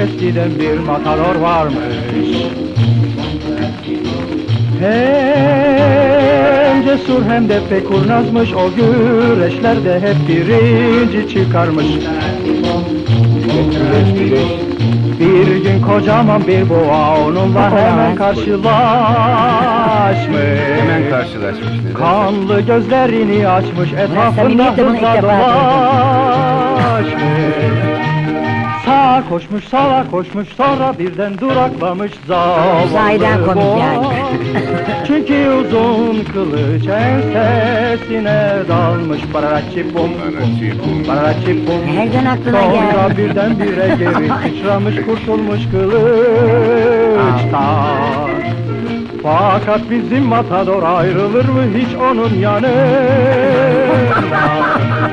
eskiden bir matador varmış. Hem cesur hem de pek kurnazmış O güreşlerde hep birinci çıkarmış. Bir gün kocaman bir boğa onunla hemen karşılaşmış. Hemen karşılaşmış neden? Kanlı gözlerini açmış etrafında hızla dolaşmış Sağa koşmuş sağa koşmuş sonra birden duraklamış zavallı Sahiden komik boğa. yani. Çünkü uzun kılıç ensesine dalmış Pararaçi bum Pararaçi bum. Pararaçi bum Nereden aklına Sonra geldi? birden bire geri sıçramış kurtulmuş kılıçtan Fakat bizim matador ayrılır mı hiç onun yanından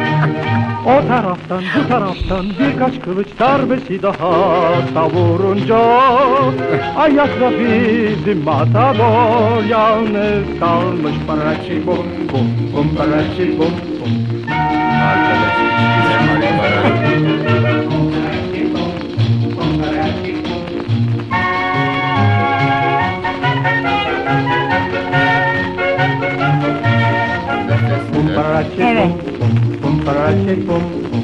O taraftan bu taraftan birkaç kılıç darbesi daha savurunca Ayakta bizim matador yalnız kalmış Paraçi bum bum bum paraçi bum bum. Evet. Bum bum bum paraçi bum bum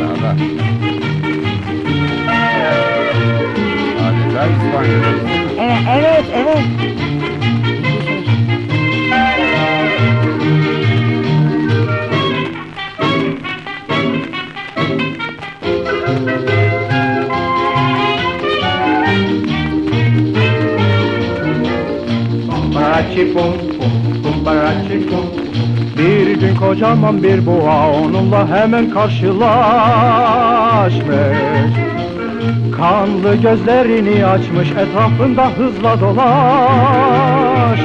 Allah Allah. Adeta İspanya'dayız. Evet, evet, evet. Paraçi bum bum bum paraçi bum Bir gün kocaman bir boğa onunla hemen karşılaşmış. Kanlı gözlerini açmış etrafında hızla dolaşmış.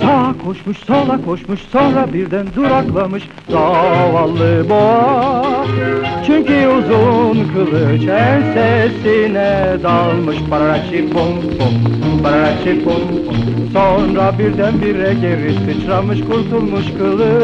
Sağa koşmuş sola koşmuş sonra birden duraklamış. Zavallı boğa Çünkü uzun kılıç ensesine dalmış. Pararaçi bum bum pararaçi bum bum Sonra birden bire geri sıçramış kurtulmuş kılıçtan